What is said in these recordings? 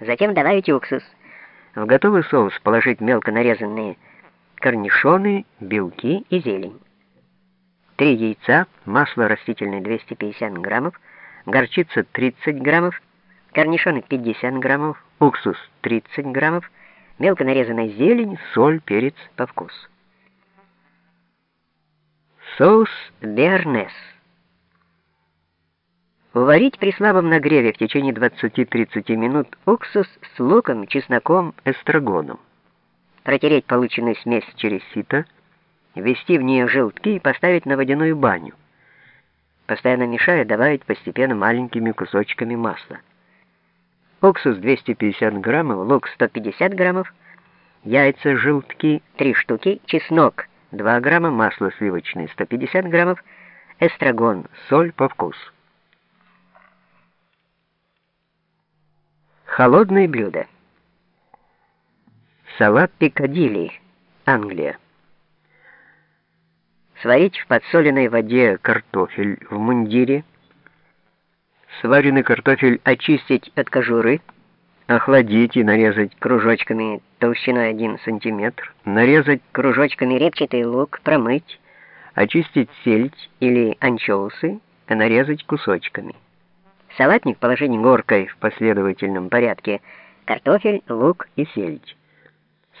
Затем добавить уксус. В готовый соус положить мелко нарезанные корнишоны, белки и зелень. Три яйца, масло растительное 250 граммов, горчица 30 граммов, корнишоны 50 граммов, уксус 30 граммов, мелко нарезанная зелень, соль, перец по вкусу. Соус бернес. Варить при слабом нагреве в течение 20-30 минут уксус с луком, чесноком, эстрагоном. Протереть полученную смесь через сито, ввести в нее желтки и поставить на водяную баню. Постоянно мешая, добавить постепенно маленькими кусочками масла. Уксус 250 граммов, лук 150 граммов, яйца, желтки 3 штуки, чеснок 2 грамма, масло сливочное 150 граммов, эстрагон, соль по вкусу. Холодные блюда. Салат пикадилли, Англия. Сварить в подсоленной воде картофель в мундире. Сваренный картофель очистить от кожуры, охладить и нарезать кружочками толщиной 1 см, нарезать кружочками репчатый лук, промыть, очистить сельдь или анчоусы, нарезать кусочками. Салатник положить горкой в последовательном порядке. Картофель, лук и сельдь.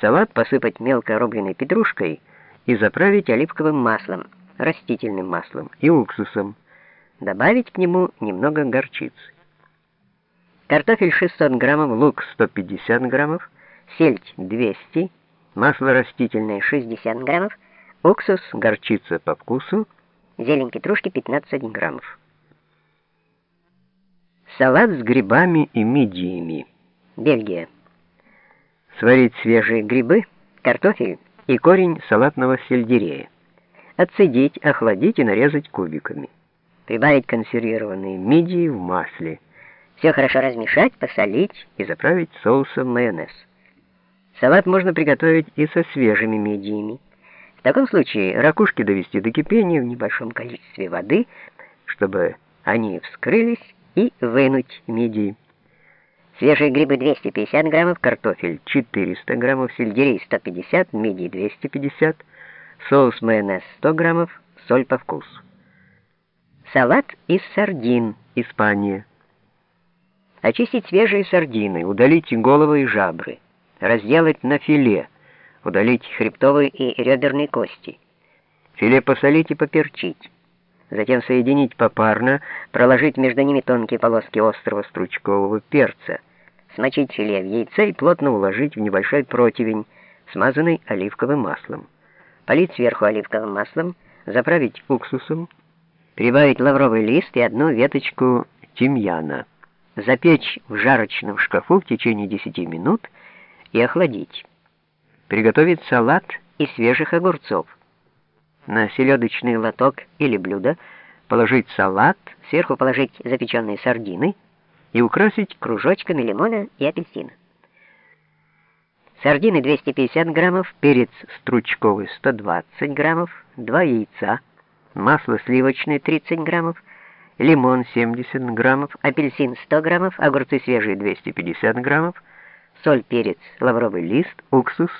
Салат посыпать мелко рубленой петрушкой и заправить оливковым маслом, растительным маслом и уксусом. Добавить к нему немного горчицы. Картофель 600 граммов, лук 150 граммов, сельдь 200, масло растительное 60 граммов, уксус, горчица по вкусу, зелень петрушки 15 граммов. Салат с грибами и мидиями. Бельгия. Сварить свежие грибы, картофель и корень салатного сельдерея. Отцедить, охладить и нарезать кубиками. Прибавить консервированные мидии в масле. Все хорошо размешать, посолить и заправить соусом майонез. Салат можно приготовить и со свежими мидиями. В таком случае ракушки довести до кипения в небольшом количестве воды, чтобы они вскрылись и вынуть мидии. Свежие грибы 250 граммов, картофель 400 граммов, сельдерей 150, мидии 250, соус майонез 100 граммов, соль по вкусу. Салат из сардин, Испания. Очистить свежие сардины, удалить головы и жабры, разделать на филе, удалить хребтовые и реберные кости. Филе посолить и поперчить затем соединить попарно, проложить между ними тонкие полоски острого стручкового перца, смочить филе в яйце и плотно уложить в небольшой противень, смазанный оливковым маслом. Полить сверху оливковым маслом, заправить уксусом, прибавить лавровый лист и одну веточку тимьяна. Запечь в жарочном шкафу в течение 10 минут и охладить. Приготовить салат из свежих огурцов. На селедочный лоток или блюдо положить салат, сверху положить запеченные сардины и украсить кружочками лимона и апельсина. Сардины 250 граммов, перец стручковый 120 граммов, 2 яйца, масло сливочное 30 граммов, лимон 70 граммов, апельсин 100 граммов, огурцы свежие 250 граммов, соль, перец, лавровый лист, уксус,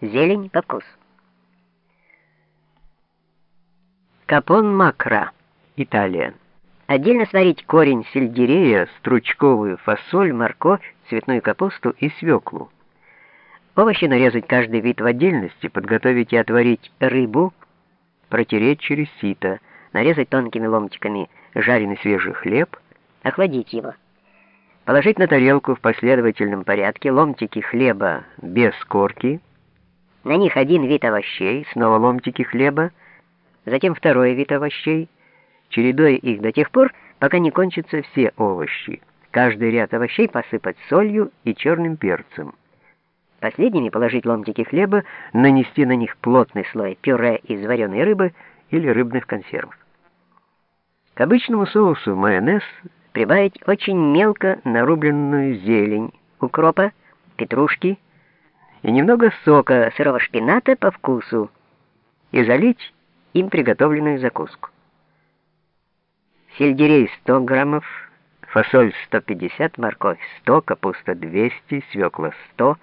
зелень по вкусу. Капон макра, Италия. Отдельно сварить корень сельдерея, стручковую фасоль, морковь, цветную капусту и свеклу. Овощи нарезать каждый вид в отдельности, подготовить и отварить рыбу, протереть через сито, нарезать тонкими ломтиками жареный свежий хлеб, охладить его. Положить на тарелку в последовательном порядке ломтики хлеба без корки, на них один вид овощей, снова ломтики хлеба, затем второй вид овощей, чередуя их до тех пор, пока не кончатся все овощи. Каждый ряд овощей посыпать солью и черным перцем. Последними положить ломтики хлеба, нанести на них плотный слой пюре из вареной рыбы или рыбных консервов. К обычному соусу майонез прибавить очень мелко нарубленную зелень, укропа, петрушки и немного сока сырого шпината по вкусу и залить им приготовленную закуску. Сельдерей 100 граммов, фасоль 150, морковь 100, капуста 200, свекла 100,